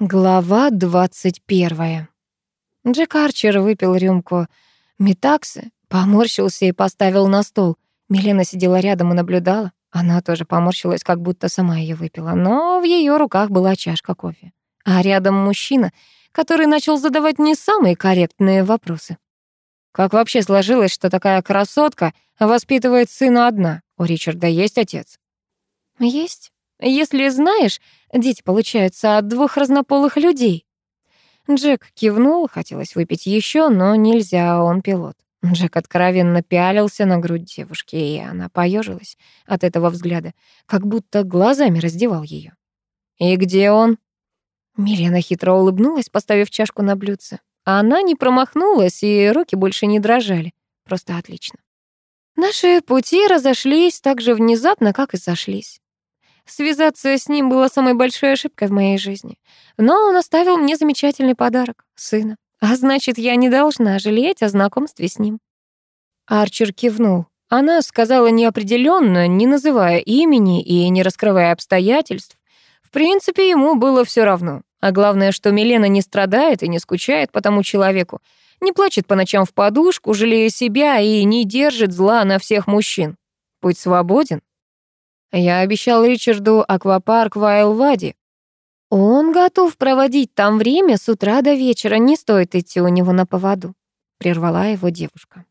Глава двадцать первая. Джек Арчер выпил рюмку метаксы, поморщился и поставил на стол. Милена сидела рядом и наблюдала. Она тоже поморщилась, как будто сама ее выпила, но в ее руках была чашка кофе. А рядом мужчина, который начал задавать не самые корректные вопросы. Как вообще сложилось, что такая красотка воспитывает сына одна? У Ричарда есть отец? Есть. Если знаешь, дети получаются от двух разнополых людей. Джек кивнул, хотелось выпить еще, но нельзя, он пилот. Джек откровенно пялился на грудь девушки, и она поежилась от этого взгляда, как будто глазами раздевал ее. «И где он?» Милена хитро улыбнулась, поставив чашку на блюдце. Она не промахнулась, и руки больше не дрожали. Просто отлично. Наши пути разошлись так же внезапно, как и сошлись. Связаться с ним было самой большой ошибкой в моей жизни. Но он оставил мне замечательный подарок — сына. А значит, я не должна жалеть о знакомстве с ним. Арчер кивнул. Она сказала неопределенно, не называя имени и не раскрывая обстоятельств. В принципе, ему было все равно. А главное, что Милена не страдает и не скучает по тому человеку, не плачет по ночам в подушку, жалея себя и не держит зла на всех мужчин. Путь свободен. Я обещал Ричарду аквапарк в Айлваде. Он готов проводить там время с утра до вечера, не стоит идти у него на поводу, прервала его девушка.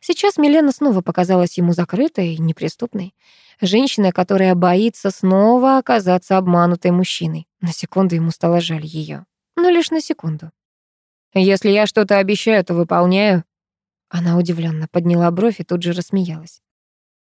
Сейчас Милена снова показалась ему закрытой и неприступной. Женщина, которая боится снова оказаться обманутой мужчиной. На секунду ему стало жаль ее, но лишь на секунду. «Если я что-то обещаю, то выполняю». Она удивленно подняла бровь и тут же рассмеялась.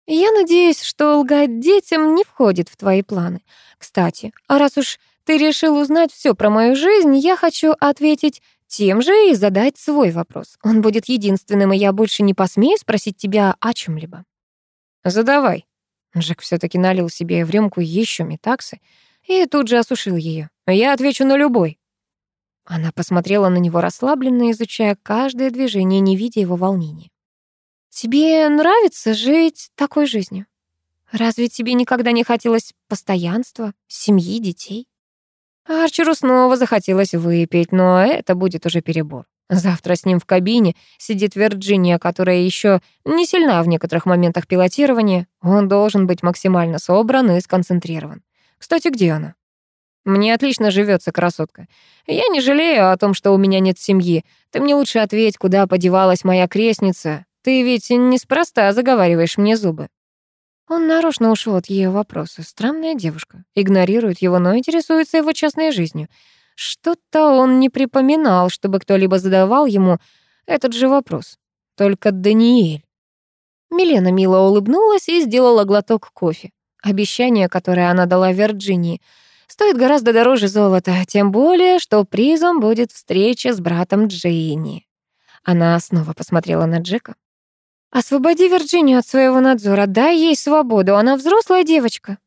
Я надеюсь, что лгать детям не входит в твои планы. Кстати, а раз уж ты решил узнать все про мою жизнь, я хочу ответить тем же и задать свой вопрос. Он будет единственным, и я больше не посмею спросить тебя о чем либо Задавай. Джек все таки налил себе в рюмку еще метаксы и тут же осушил ее. Я отвечу на любой. Она посмотрела на него расслабленно, изучая каждое движение, не видя его волнения. Тебе нравится жить такой жизнью? Разве тебе никогда не хотелось постоянства, семьи, детей? Арчеру снова захотелось выпить, но это будет уже перебор. Завтра с ним в кабине сидит Вирджиния, которая еще не сильна в некоторых моментах пилотирования. Он должен быть максимально собран и сконцентрирован. Кстати, где она? Мне отлично живется, красотка. Я не жалею о том, что у меня нет семьи. Ты мне лучше ответь, куда подевалась моя крестница, ты ведь неспроста заговариваешь мне зубы. Он нарочно ушел от ее вопроса. Странная девушка. Игнорирует его, но интересуется его частной жизнью. Что-то он не припоминал, чтобы кто-либо задавал ему этот же вопрос. Только Даниэль. Милена мило улыбнулась и сделала глоток кофе. Обещание, которое она дала Вирджинии, стоит гораздо дороже золота, тем более, что призом будет встреча с братом Джейни. Она снова посмотрела на Джека. Освободи Вирджинию от своего надзора, дай ей свободу, она взрослая девочка.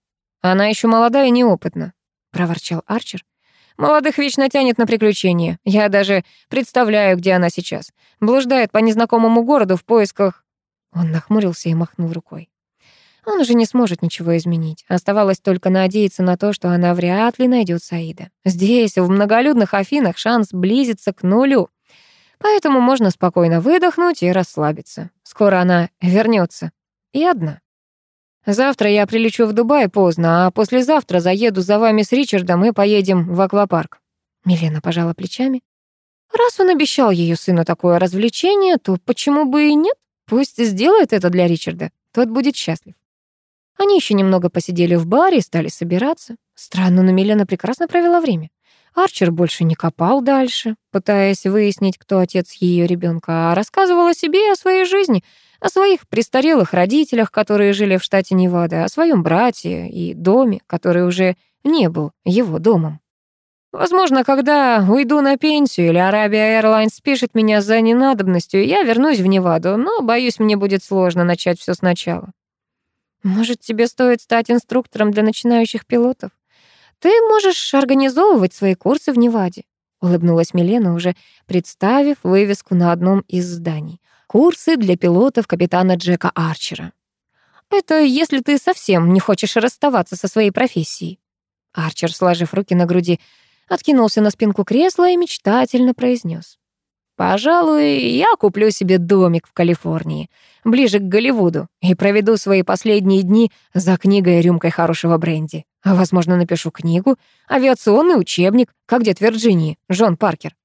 Она еще молодая и неопытна, проворчал Арчер. Молодых вечно тянет на приключения. Я даже представляю, где она сейчас. Блуждает по незнакомому городу в поисках... Он нахмурился и махнул рукой. Он уже не сможет ничего изменить. Оставалось только надеяться на то, что она вряд ли найдет Саида. Здесь, в многолюдных Афинах, шанс близится к нулю. Поэтому можно спокойно выдохнуть и расслабиться. Скоро она вернется. И одна. Завтра я прилечу в Дубай поздно, а послезавтра заеду за вами с Ричардом и поедем в аквапарк. Милена пожала плечами. Раз он обещал ее сыну такое развлечение, то почему бы и нет? Пусть сделает это для Ричарда. Тот будет счастлив. Они еще немного посидели в баре и стали собираться. Странно, но Милена прекрасно провела время. Арчер больше не копал дальше, пытаясь выяснить, кто отец ее ребенка, а рассказывал о себе и о своей жизни, о своих престарелых родителях, которые жили в штате Невада, о своем брате и доме, который уже не был его домом. Возможно, когда уйду на пенсию или Arabia Airlines спишет меня за ненадобностью, я вернусь в Неваду, но, боюсь, мне будет сложно начать все сначала. Может, тебе стоит стать инструктором для начинающих пилотов? Ты можешь организовывать свои курсы в Неваде, улыбнулась Милена, уже представив вывеску на одном из зданий. Курсы для пилотов капитана Джека Арчера. Это если ты совсем не хочешь расставаться со своей профессией. Арчер, сложив руки на груди, откинулся на спинку кресла и мечтательно произнес. «Пожалуй, я куплю себе домик в Калифорнии, ближе к Голливуду, и проведу свои последние дни за книгой и рюмкой хорошего бренди. А, возможно, напишу книгу, авиационный учебник, как дед Вирджинии, Джон Паркер».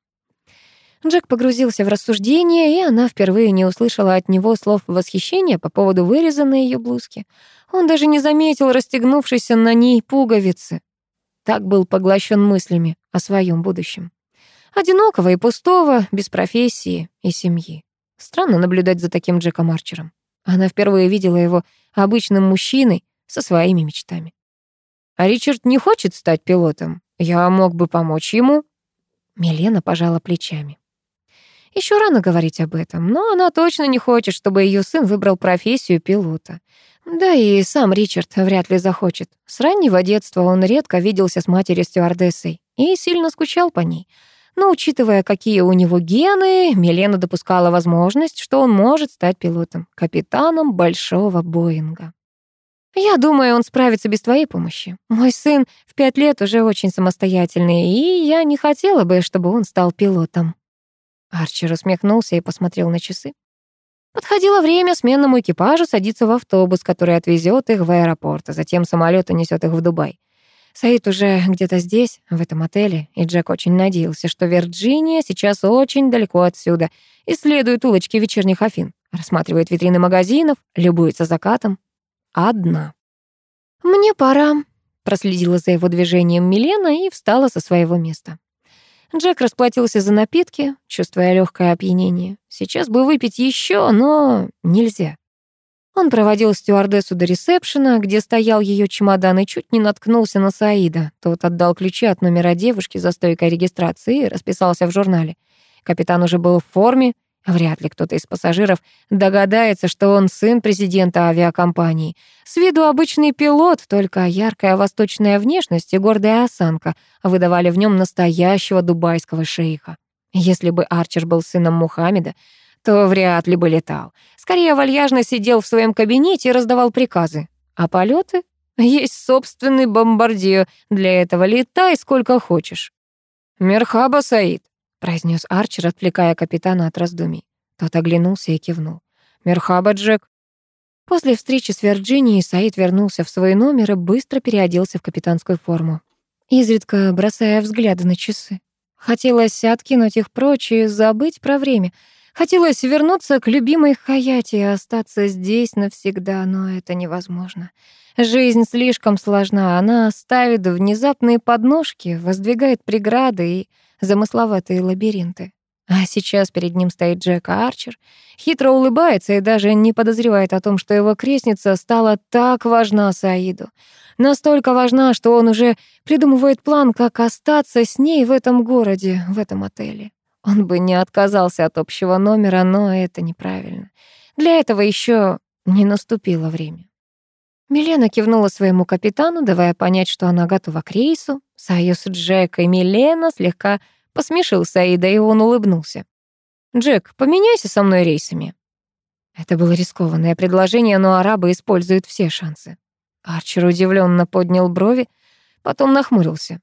Джек погрузился в рассуждение, и она впервые не услышала от него слов восхищения по поводу вырезанной ее блузки. Он даже не заметил расстегнувшейся на ней пуговицы. Так был поглощен мыслями о своем будущем. Одинокого и пустого, без профессии и семьи. Странно наблюдать за таким Джеком Арчером. Она впервые видела его обычным мужчиной со своими мечтами. «А Ричард не хочет стать пилотом? Я мог бы помочь ему?» Милена пожала плечами. Еще рано говорить об этом, но она точно не хочет, чтобы ее сын выбрал профессию пилота. Да и сам Ричард вряд ли захочет. С раннего детства он редко виделся с матерью-стюардессой и сильно скучал по ней. Но учитывая, какие у него гены, Милена допускала возможность, что он может стать пилотом, капитаном большого Боинга. «Я думаю, он справится без твоей помощи. Мой сын в пять лет уже очень самостоятельный, и я не хотела бы, чтобы он стал пилотом». Арчер усмехнулся и посмотрел на часы. Подходило время сменному экипажу садиться в автобус, который отвезет их в аэропорт, а затем самолет унесет их в Дубай. Саид уже где-то здесь, в этом отеле, и Джек очень надеялся, что Вирджиния сейчас очень далеко отсюда, исследует улочки вечерних Афин, рассматривает витрины магазинов, любуется закатом. Одна. «Мне пора», — проследила за его движением Милена и встала со своего места. Джек расплатился за напитки, чувствуя легкое опьянение. Сейчас бы выпить еще, но нельзя. Он проводил стюардессу до ресепшена, где стоял ее чемодан, и чуть не наткнулся на Саида. Тот отдал ключи от номера девушки за стойкой регистрации и расписался в журнале. Капитан уже был в форме, Вряд ли кто-то из пассажиров догадается, что он сын президента авиакомпании. С виду обычный пилот, только яркая восточная внешность и гордая осанка выдавали в нем настоящего дубайского шейха. Если бы Арчер был сыном Мухаммеда, то вряд ли бы летал. Скорее, вальяжно сидел в своем кабинете и раздавал приказы. А полеты? Есть собственный бомбардир. Для этого летай сколько хочешь. «Мерхаба, Саид», произнес Арчер, отвлекая капитана от раздумий. Тот оглянулся и кивнул. «Мерхаба, Джек». После встречи с Вирджинией Саид вернулся в свой номер и быстро переоделся в капитанскую форму, изредка бросая взгляды на часы. Хотелось откинуть их прочь и забыть про время. Хотелось вернуться к любимой Хаяте и остаться здесь навсегда, но это невозможно. Жизнь слишком сложна, она ставит внезапные подножки, воздвигает преграды и замысловатые лабиринты. А сейчас перед ним стоит Джек Арчер, хитро улыбается и даже не подозревает о том, что его крестница стала так важна Саиду. Настолько важна, что он уже придумывает план, как остаться с ней в этом городе, в этом отеле. Он бы не отказался от общего номера, но это неправильно. Для этого еще не наступило время. Милена кивнула своему капитану, давая понять, что она готова к рейсу. Союз Джека и Милена слегка посмешил Саида, и он улыбнулся. «Джек, поменяйся со мной рейсами». Это было рискованное предложение, но арабы используют все шансы. Арчер удивленно поднял брови, потом нахмурился.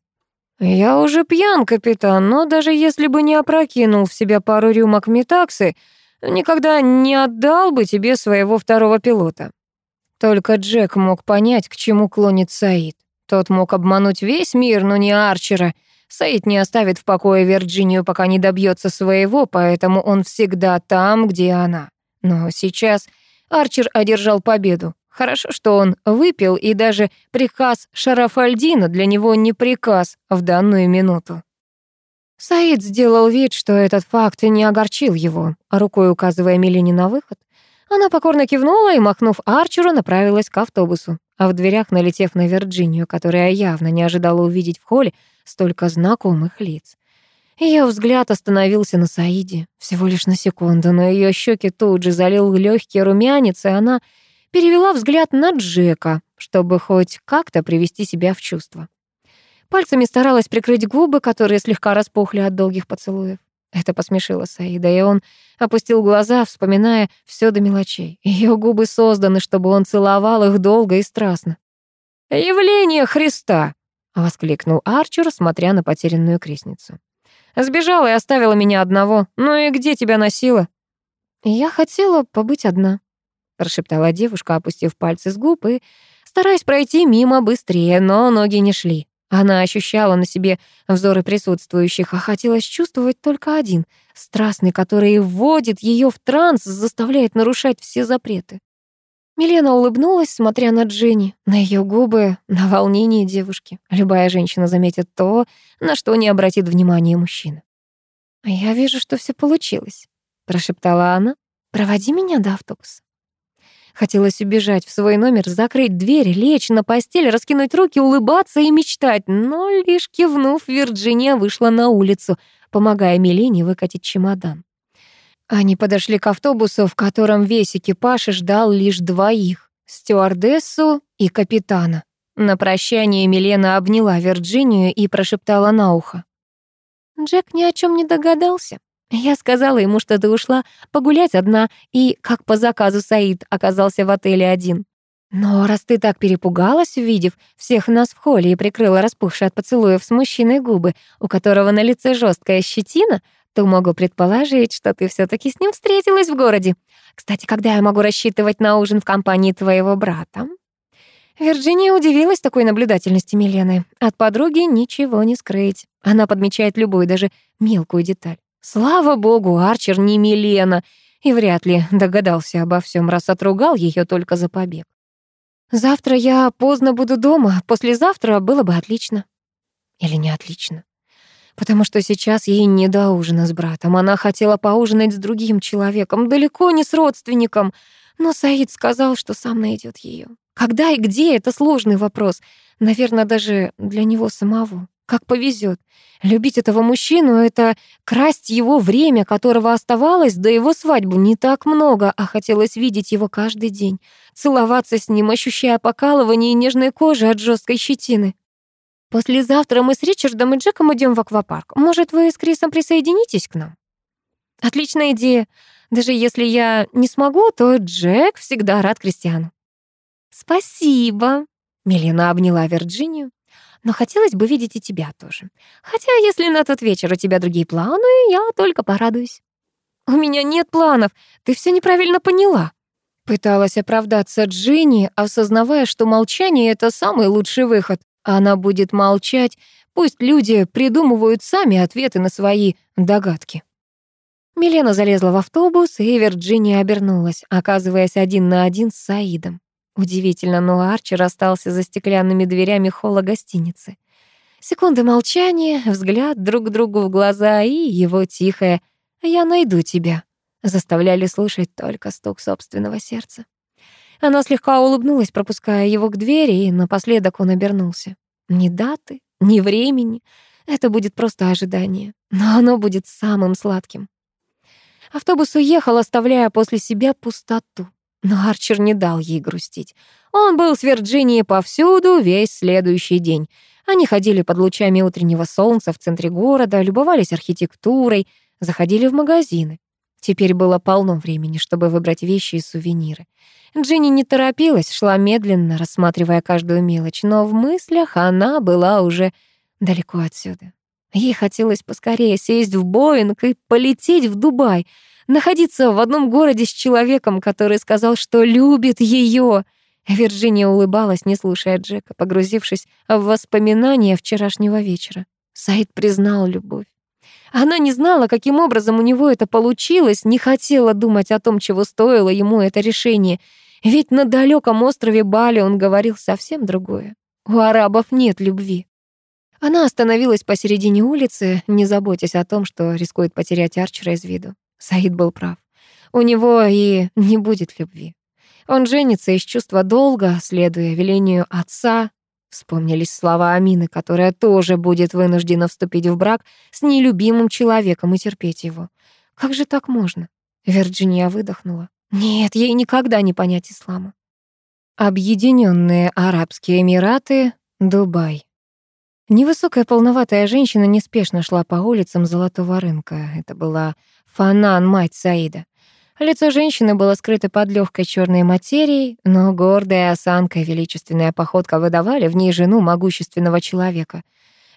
«Я уже пьян, капитан, но даже если бы не опрокинул в себя пару рюмок метаксы, никогда не отдал бы тебе своего второго пилота. Только Джек мог понять, к чему клонит Саид. Тот мог обмануть весь мир, но не Арчера. Саид не оставит в покое Вирджинию, пока не добьется своего, поэтому он всегда там, где она. Но сейчас Арчер одержал победу. Хорошо, что он выпил, и даже приказ Шарафальдина для него не приказ в данную минуту. Саид сделал вид, что этот факт не огорчил его, рукой указывая Милене на выход. Она покорно кивнула и, махнув Арчеру, направилась к автобусу. А в дверях, налетев на Вирджинию, которая явно не ожидала увидеть в холле столько знакомых лиц. Ее взгляд остановился на Саиде. Всего лишь на секунду, но ее щеки тут же залил легкий румянец, и она перевела взгляд на Джека, чтобы хоть как-то привести себя в чувство. Пальцами старалась прикрыть губы, которые слегка распухли от долгих поцелуев. Это посмешило Саида, и он опустил глаза, вспоминая все до мелочей. Ее губы созданы, чтобы он целовал их долго и страстно. «Явление Христа!» воскликнул Арчер, смотря на потерянную крестницу. Сбежала и оставила меня одного. Ну и где тебя носила? Я хотела побыть одна, прошептала девушка, опустив пальцы с губ и стараясь пройти мимо быстрее, но ноги не шли. Она ощущала на себе взоры присутствующих, а хотелось чувствовать только один — страстный, который вводит ее в транс, заставляет нарушать все запреты. Милена улыбнулась, смотря на Дженни, на ее губы, на волнение девушки. Любая женщина заметит то, на что не обратит внимания мужчина. «Я вижу, что все получилось», — прошептала она. «Проводи меня до автобуса». Хотелось убежать в свой номер, закрыть дверь, лечь на постель, раскинуть руки, улыбаться и мечтать, но лишь кивнув, Вирджиния вышла на улицу, помогая Милене выкатить чемодан. Они подошли к автобусу, в котором весь экипаж ждал лишь двоих — стюардессу и капитана. На прощание Милена обняла Вирджинию и прошептала на ухо. «Джек ни о чем не догадался. Я сказала ему, что ты ушла погулять одна, и, как по заказу Саид, оказался в отеле один. Но раз ты так перепугалась, увидев всех нас в холле и прикрыла распухшие от поцелуев с мужчиной губы, у которого на лице жесткая щетина, то могу предположить, что ты все таки с ним встретилась в городе. Кстати, когда я могу рассчитывать на ужин в компании твоего брата?» Вирджиния удивилась такой наблюдательности Милены. От подруги ничего не скрыть. Она подмечает любую, даже мелкую деталь. Слава богу, Арчер не Милена, и вряд ли догадался обо всем, раз отругал ее только за побег. «Завтра я поздно буду дома, послезавтра было бы отлично». Или не отлично потому что сейчас ей не до ужина с братом. Она хотела поужинать с другим человеком, далеко не с родственником. Но Саид сказал, что сам найдет ее. Когда и где — это сложный вопрос. Наверное, даже для него самого. Как повезет. Любить этого мужчину — это красть его время, которого оставалось до его свадьбы не так много, а хотелось видеть его каждый день, целоваться с ним, ощущая покалывание нежной кожи от жесткой щетины. Послезавтра мы с Ричардом и Джеком идем в аквапарк. Может, вы с Крисом присоединитесь к нам? Отличная идея. Даже если я не смогу, то Джек всегда рад Кристиану. Спасибо. Милена обняла Вирджинию. Но хотелось бы видеть и тебя тоже. Хотя, если на тот вечер у тебя другие планы, я только порадуюсь. У меня нет планов. Ты все неправильно поняла. Пыталась оправдаться Джинни, осознавая, что молчание — это самый лучший выход. Она будет молчать, пусть люди придумывают сами ответы на свои догадки. Милена залезла в автобус, и Вирджиния обернулась, оказываясь один на один с Саидом. Удивительно, но Арчер остался за стеклянными дверями холла гостиницы. Секунды молчания, взгляд друг другу в глаза и его тихое «Я найду тебя» заставляли слушать только стук собственного сердца. Она слегка улыбнулась, пропуская его к двери, и напоследок он обернулся. Ни даты, ни времени. Это будет просто ожидание. Но оно будет самым сладким. Автобус уехал, оставляя после себя пустоту. Но Арчер не дал ей грустить. Он был с Вирджинией повсюду весь следующий день. Они ходили под лучами утреннего солнца в центре города, любовались архитектурой, заходили в магазины. Теперь было полно времени, чтобы выбрать вещи и сувениры. Джинни не торопилась, шла медленно, рассматривая каждую мелочь, но в мыслях она была уже далеко отсюда. Ей хотелось поскорее сесть в Боинг и полететь в Дубай, находиться в одном городе с человеком, который сказал, что любит ее. Вирджиния улыбалась, не слушая Джека, погрузившись в воспоминания вчерашнего вечера. Саид признал любовь. Она не знала, каким образом у него это получилось, не хотела думать о том, чего стоило ему это решение — ведь на далеком острове Бали он говорил совсем другое. У арабов нет любви. Она остановилась посередине улицы, не заботясь о том, что рискует потерять Арчера из виду. Саид был прав. У него и не будет любви. Он женится из чувства долга, следуя велению отца. Вспомнились слова Амины, которая тоже будет вынуждена вступить в брак с нелюбимым человеком и терпеть его. Как же так можно? Вирджиния выдохнула. Нет, ей никогда не понять ислама. Объединенные Арабские Эмираты, Дубай. Невысокая полноватая женщина неспешно шла по улицам Золотого рынка. Это была Фанан, мать Саида. Лицо женщины было скрыто под легкой черной материей, но гордая осанка и величественная походка выдавали в ней жену могущественного человека.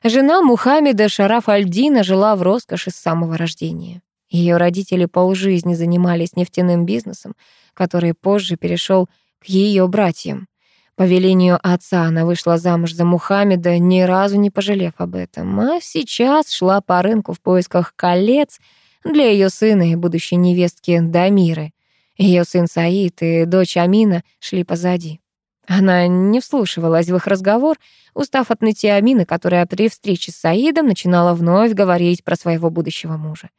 Жена Мухаммеда Шараф Альдина жила в роскоши с самого рождения. Ее родители полжизни занимались нефтяным бизнесом, который позже перешел к ее братьям. По велению отца она вышла замуж за Мухаммеда, ни разу не пожалев об этом, а сейчас шла по рынку в поисках колец — для ее сына и будущей невестки Дамиры. Ее сын Саид и дочь Амина шли позади. Она не вслушивалась в их разговор, устав от нытья Амины, которая при встрече с Саидом начинала вновь говорить про своего будущего мужа.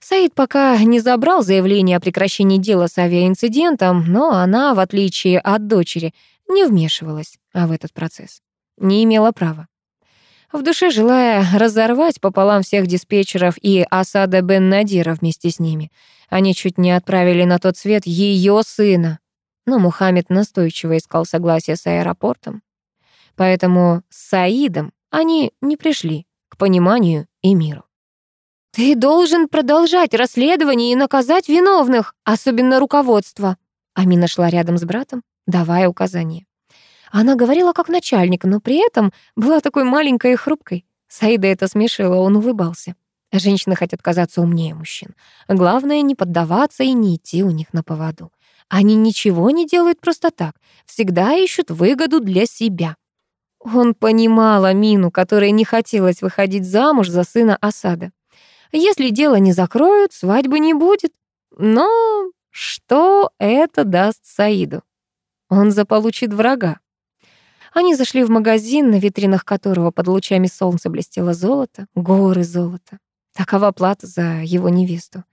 Саид пока не забрал заявление о прекращении дела с авиаинцидентом, но она, в отличие от дочери, не вмешивалась в этот процесс. Не имела права в душе желая разорвать пополам всех диспетчеров и Асада бен Надира вместе с ними. Они чуть не отправили на тот свет ее сына. Но Мухаммед настойчиво искал согласия с аэропортом. Поэтому с Саидом они не пришли к пониманию и миру. «Ты должен продолжать расследование и наказать виновных, особенно руководство». Амина шла рядом с братом, давая указания. Она говорила как начальник, но при этом была такой маленькой и хрупкой. Саида это смешило, он улыбался. Женщины хотят казаться умнее мужчин. Главное — не поддаваться и не идти у них на поводу. Они ничего не делают просто так, всегда ищут выгоду для себя. Он понимал Амину, которой не хотелось выходить замуж за сына Асада. Если дело не закроют, свадьбы не будет. Но что это даст Саиду? Он заполучит врага. Они зашли в магазин, на витринах которого под лучами солнца блестело золото, горы золота. Такова плата за его невесту.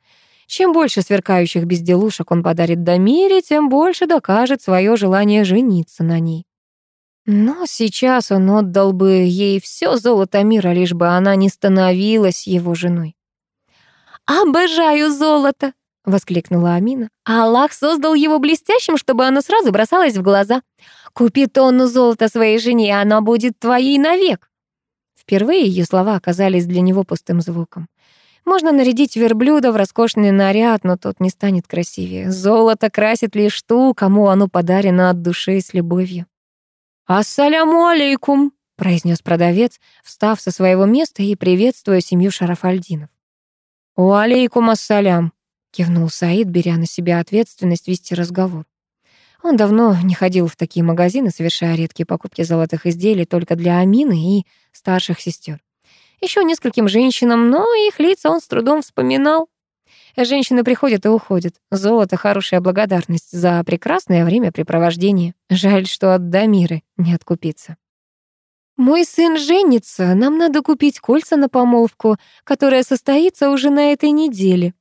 Чем больше сверкающих безделушек он подарит Дамире, тем больше докажет свое желание жениться на ней. Но сейчас он отдал бы ей все золото мира, лишь бы она не становилась его женой. «Обожаю золото!» — воскликнула Амина. «Аллах создал его блестящим, чтобы оно сразу бросалось в глаза. Купи тонну золота своей жене, и она будет твоей навек». Впервые ее слова оказались для него пустым звуком. Можно нарядить верблюда в роскошный наряд, но тот не станет красивее. Золото красит лишь ту, кому оно подарено от души и с любовью. «Ассаляму алейкум», — произнес продавец, встав со своего места и приветствуя семью Шарафальдинов. «Уалейкум ассалям», — кивнул Саид, беря на себя ответственность вести разговор. Он давно не ходил в такие магазины, совершая редкие покупки золотых изделий только для Амины и старших сестер. Еще нескольким женщинам, но их лица он с трудом вспоминал. Женщины приходят и уходят. Золото — хорошая благодарность за прекрасное времяпрепровождение. Жаль, что от Дамиры не откупиться. «Мой сын женится, нам надо купить кольца на помолвку, которая состоится уже на этой неделе»,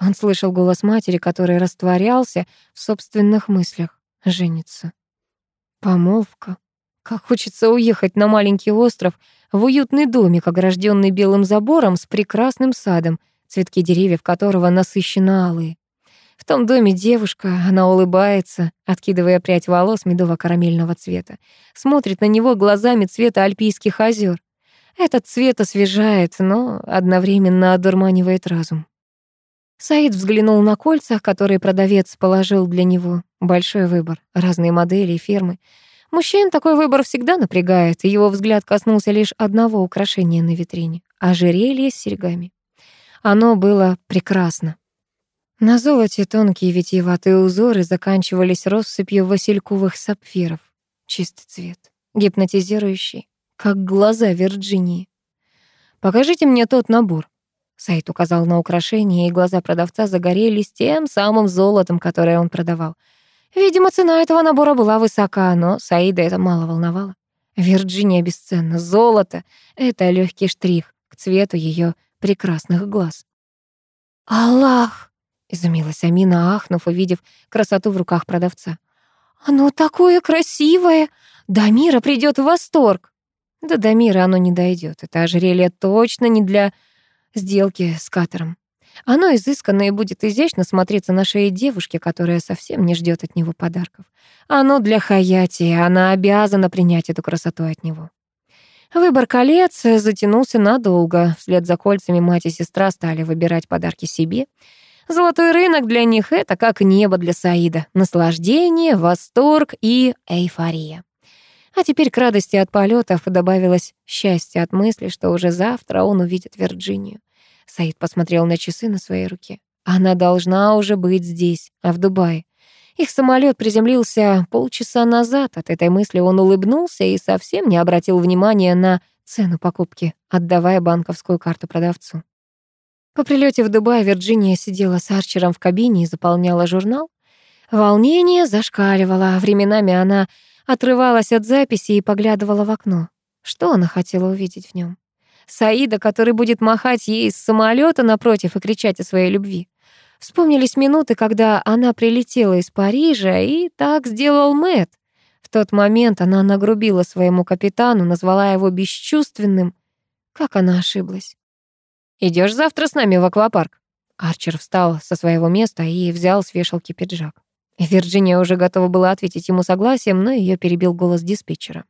он слышал голос матери, который растворялся в собственных мыслях. Женится. Помолвка. Как хочется уехать на маленький остров в уютный домик, огражденный белым забором с прекрасным садом, цветки деревьев которого насыщенно алые. В том доме девушка, она улыбается, откидывая прядь волос медово-карамельного цвета, смотрит на него глазами цвета альпийских озер. Этот цвет освежает, но одновременно одурманивает разум. Саид взглянул на кольца, которые продавец положил для него. Большой выбор, разные модели и фирмы. Мужчин такой выбор всегда напрягает, и его взгляд коснулся лишь одного украшения на витрине — ожерелье с серьгами. Оно было прекрасно. На золоте тонкие витиеватые узоры заканчивались россыпью васильковых сапфиров. Чистый цвет, гипнотизирующий, как глаза Вирджинии. «Покажите мне тот набор», Сайт указал на украшение, и глаза продавца загорелись тем самым золотом, которое он продавал. Видимо, цена этого набора была высока, но Саида это мало волновало. Вирджиния бесценна. Золото — это легкий штрих к цвету ее прекрасных глаз. «Аллах!» — изумилась Амина, ахнув, увидев красоту в руках продавца. «Оно такое красивое! Дамира придет в восторг!» Да Дамира оно не дойдет. Это ожерелье точно не для сделки с Катером. Оно изысканно и будет изящно смотреться на шее девушки, которая совсем не ждет от него подарков. Оно для Хаяти, она обязана принять эту красоту от него. Выбор колец затянулся надолго. Вслед за кольцами мать и сестра стали выбирать подарки себе. Золотой рынок для них — это как небо для Саида. Наслаждение, восторг и эйфория. А теперь к радости от полетов добавилось счастье от мысли, что уже завтра он увидит Вирджинию. Саид посмотрел на часы на своей руке. Она должна уже быть здесь, а в Дубае. Их самолет приземлился полчаса назад. От этой мысли он улыбнулся и совсем не обратил внимания на цену покупки, отдавая банковскую карту продавцу. По прилете в Дубай Вирджиния сидела с Арчером в кабине и заполняла журнал. Волнение зашкаливало, временами она отрывалась от записи и поглядывала в окно. Что она хотела увидеть в нем? Саида, который будет махать ей с самолета напротив и кричать о своей любви. Вспомнились минуты, когда она прилетела из Парижа, и так сделал Мэт. В тот момент она нагрубила своему капитану, назвала его бесчувственным. Как она ошиблась. Идешь завтра с нами в аквапарк?» Арчер встал со своего места и взял с вешалки пиджак. Вирджиния уже готова была ответить ему согласием, но ее перебил голос диспетчера.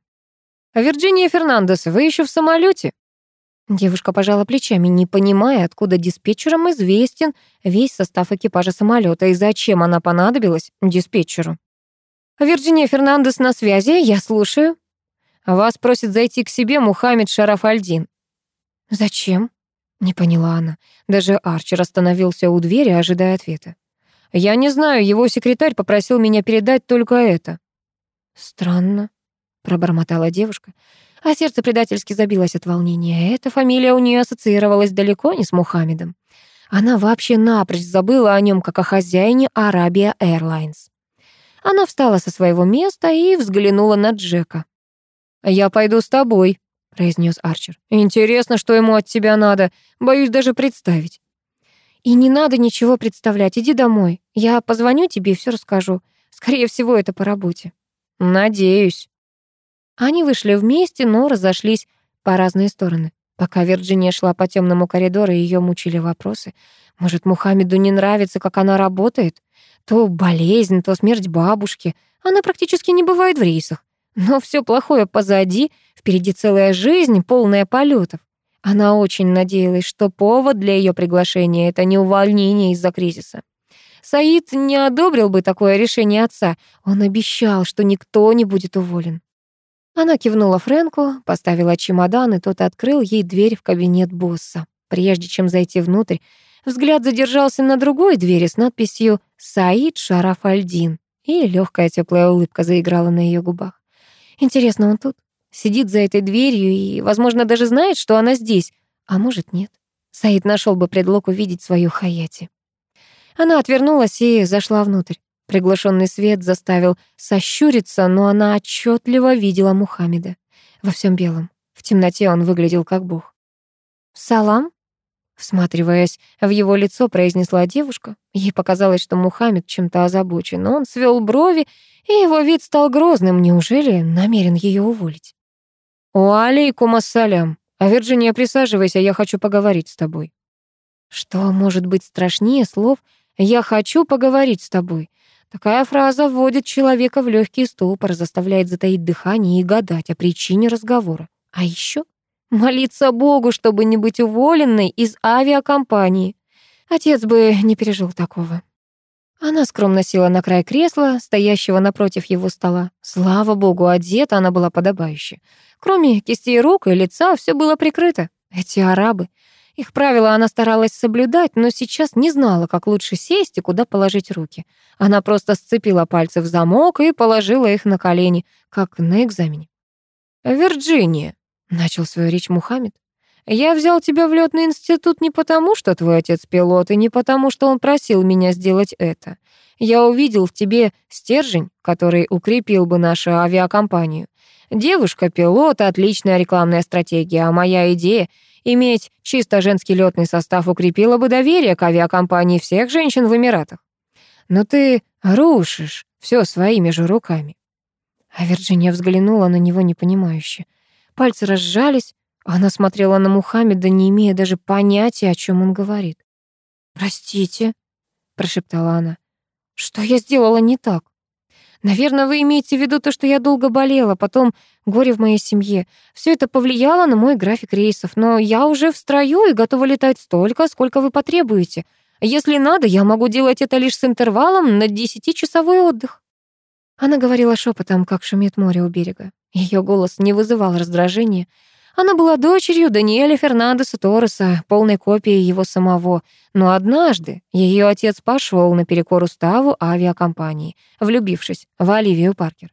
«Вирджиния Фернандес, вы еще в самолете? Девушка пожала плечами, не понимая, откуда диспетчерам известен весь состав экипажа самолета и зачем она понадобилась диспетчеру. «Вирджиния Фернандес на связи, я слушаю». «Вас просит зайти к себе Мухаммед Шарафальдин». «Зачем?» — не поняла она. Даже Арчер остановился у двери, ожидая ответа. «Я не знаю, его секретарь попросил меня передать только это». «Странно», — пробормотала девушка а сердце предательски забилось от волнения. Эта фамилия у нее ассоциировалась далеко не с Мухаммедом. Она вообще напрочь забыла о нем как о хозяине Arabia Airlines. Она встала со своего места и взглянула на Джека. «Я пойду с тобой», — произнес Арчер. «Интересно, что ему от тебя надо. Боюсь даже представить». «И не надо ничего представлять. Иди домой. Я позвоню тебе и все расскажу. Скорее всего, это по работе». «Надеюсь». Они вышли вместе, но разошлись по разные стороны. Пока Вирджиния шла по темному коридору, ее мучили вопросы. Может, Мухаммеду не нравится, как она работает? То болезнь, то смерть бабушки. Она практически не бывает в рейсах. Но все плохое позади, впереди целая жизнь, полная полетов. Она очень надеялась, что повод для ее приглашения — это не увольнение из-за кризиса. Саид не одобрил бы такое решение отца. Он обещал, что никто не будет уволен. Она кивнула Фрэнку, поставила чемодан, и тот открыл ей дверь в кабинет босса. Прежде чем зайти внутрь, взгляд задержался на другой двери с надписью «Саид Шарафальдин», и легкая теплая улыбка заиграла на ее губах. Интересно, он тут? Сидит за этой дверью и, возможно, даже знает, что она здесь, а может, нет. Саид нашел бы предлог увидеть свою Хаяти. Она отвернулась и зашла внутрь. Приглушенный свет заставил сощуриться, но она отчетливо видела Мухаммеда. Во всем белом. В темноте он выглядел как бог. «Салам?» Всматриваясь в его лицо, произнесла девушка. Ей показалось, что Мухаммед чем-то озабочен, но он свел брови, и его вид стал грозным. Неужели намерен ее уволить? «Уалейкум ассалям. А Вирджиния, присаживайся, я хочу поговорить с тобой». Что может быть страшнее слов «я хочу поговорить с тобой»? Такая фраза вводит человека в легкий ступор, заставляет затаить дыхание и гадать о причине разговора. А еще молиться Богу, чтобы не быть уволенной из авиакомпании. Отец бы не пережил такого. Она скромно села на край кресла, стоящего напротив его стола. Слава богу, одета она была подобающе. Кроме кистей рук и лица, все было прикрыто. Эти арабы. Их правила она старалась соблюдать, но сейчас не знала, как лучше сесть и куда положить руки. Она просто сцепила пальцы в замок и положила их на колени, как на экзамене. «Вирджиния», — начал свою речь Мухаммед, «я взял тебя в летный институт не потому, что твой отец пилот, и не потому, что он просил меня сделать это. Я увидел в тебе стержень, который укрепил бы нашу авиакомпанию. Девушка-пилот — отличная рекламная стратегия, а моя идея Иметь чисто женский летный состав укрепило бы доверие к авиакомпании всех женщин в Эмиратах. Но ты рушишь все своими же руками. А Вирджиния взглянула на него непонимающе. Пальцы разжались, она смотрела на Мухаммеда, не имея даже понятия, о чем он говорит. «Простите», — прошептала она, — «что я сделала не так?» Наверное, вы имеете в виду то, что я долго болела, потом горе в моей семье. Все это повлияло на мой график рейсов, но я уже в строю и готова летать столько, сколько вы потребуете. Если надо, я могу делать это лишь с интервалом на десятичасовой отдых». Она говорила шепотом, как шумит море у берега. Ее голос не вызывал раздражения. Она была дочерью Даниэля Фернандеса Торреса, полной копией его самого. Но однажды ее отец пошел наперекор уставу авиакомпании, влюбившись в Оливию Паркер.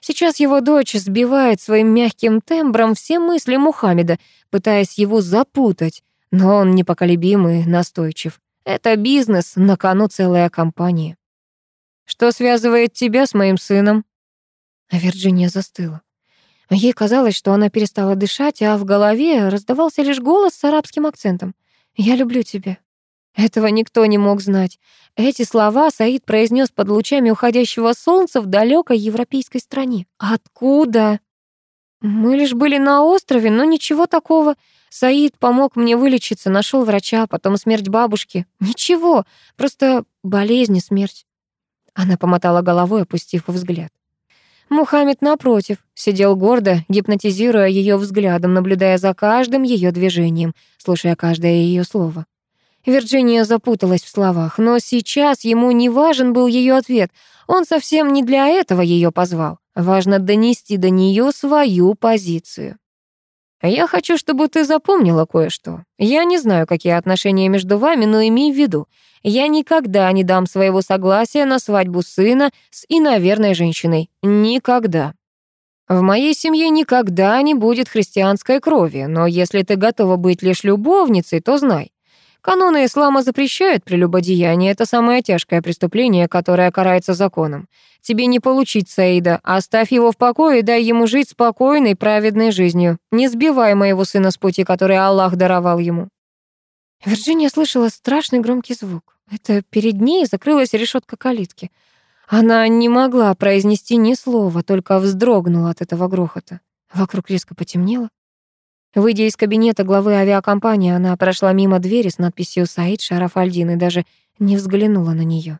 Сейчас его дочь сбивает своим мягким тембром все мысли Мухаммеда, пытаясь его запутать, но он непоколебим и настойчив. Это бизнес, на кону целая компания. Что связывает тебя с моим сыном? Вирджиния застыла. Ей казалось, что она перестала дышать, а в голове раздавался лишь голос с арабским акцентом. «Я люблю тебя». Этого никто не мог знать. Эти слова Саид произнес под лучами уходящего солнца в далекой европейской стране. Откуда? Мы лишь были на острове, но ничего такого. Саид помог мне вылечиться, нашел врача, потом смерть бабушки. Ничего, просто болезнь и смерть. Она помотала головой, опустив взгляд. Мухаммед, напротив, сидел гордо, гипнотизируя ее взглядом, наблюдая за каждым ее движением, слушая каждое ее слово. Вирджиния запуталась в словах, но сейчас ему не важен был ее ответ. Он совсем не для этого ее позвал. Важно донести до нее свою позицию. «Я хочу, чтобы ты запомнила кое-что. Я не знаю, какие отношения между вами, но имей в виду, я никогда не дам своего согласия на свадьбу сына с иноверной женщиной. Никогда. В моей семье никогда не будет христианской крови, но если ты готова быть лишь любовницей, то знай, Каноны ислама запрещают прелюбодеяние. Это самое тяжкое преступление, которое карается законом. Тебе не получить Саида. Оставь его в покое и дай ему жить спокойной, праведной жизнью. Не сбивай моего сына с пути, который Аллах даровал ему». Вирджиния слышала страшный громкий звук. Это перед ней закрылась решетка калитки. Она не могла произнести ни слова, только вздрогнула от этого грохота. Вокруг резко потемнело. Выйдя из кабинета главы авиакомпании, она прошла мимо двери с надписью «Саид Шараф Альдин» и даже не взглянула на нее.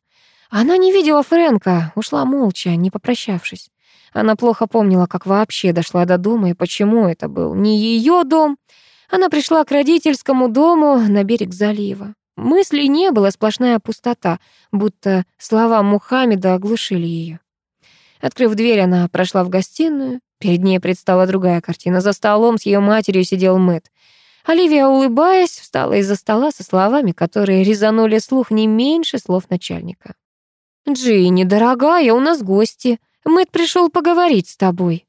Она не видела Фрэнка, ушла молча, не попрощавшись. Она плохо помнила, как вообще дошла до дома и почему это был не ее дом. Она пришла к родительскому дому на берег залива. Мыслей не было, сплошная пустота, будто слова Мухаммеда оглушили ее. Открыв дверь, она прошла в гостиную. Перед ней предстала другая картина. За столом с ее матерью сидел Мэт. Оливия, улыбаясь, встала из-за стола со словами, которые резанули слух не меньше слов начальника. «Джинни, дорогая, у нас гости. Мэт пришел поговорить с тобой».